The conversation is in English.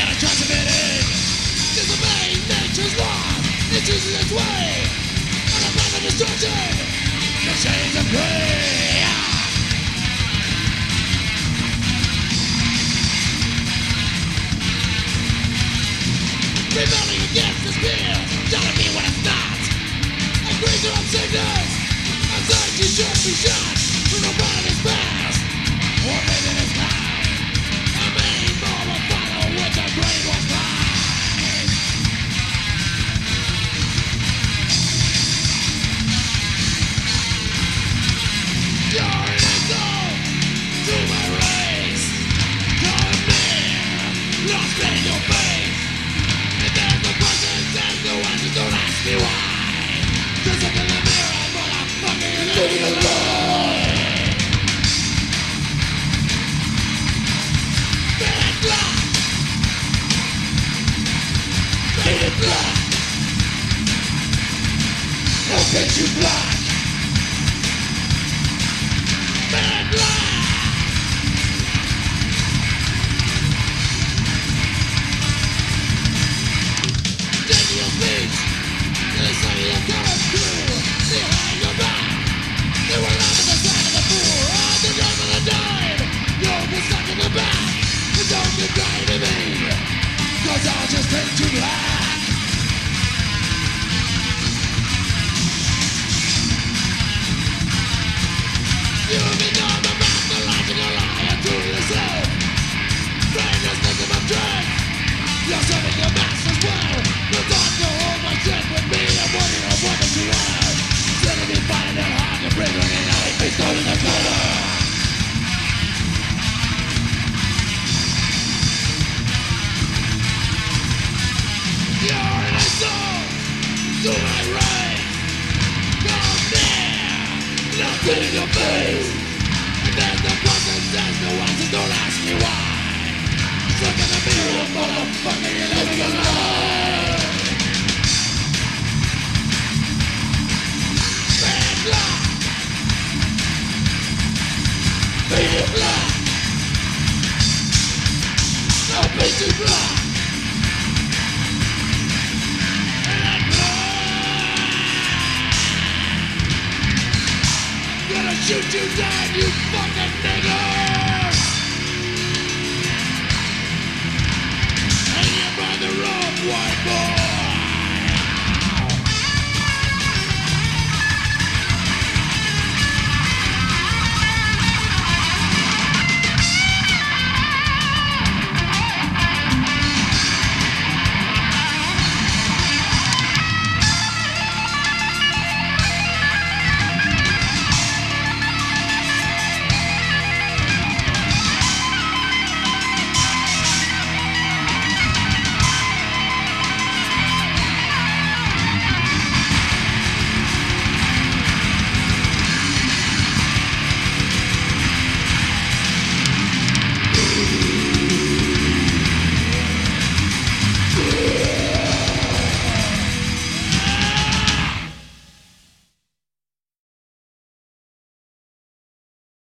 yet cultivated Disobeying nature's law. It chooses its way. On a path of destruction. The shades of grey Rebelling against this fear Telling me what it's not. Agrees to unsickness you should be shot. Don't be crying to me, cause I'll just paint you black. To my race. Come near, look in your face. And there's no questions, there's no answers, don't ask me why. Look in the mirror, motherfucker, you're living a lie. Red black. Faded black. No painted black. You down, you fucking nigger.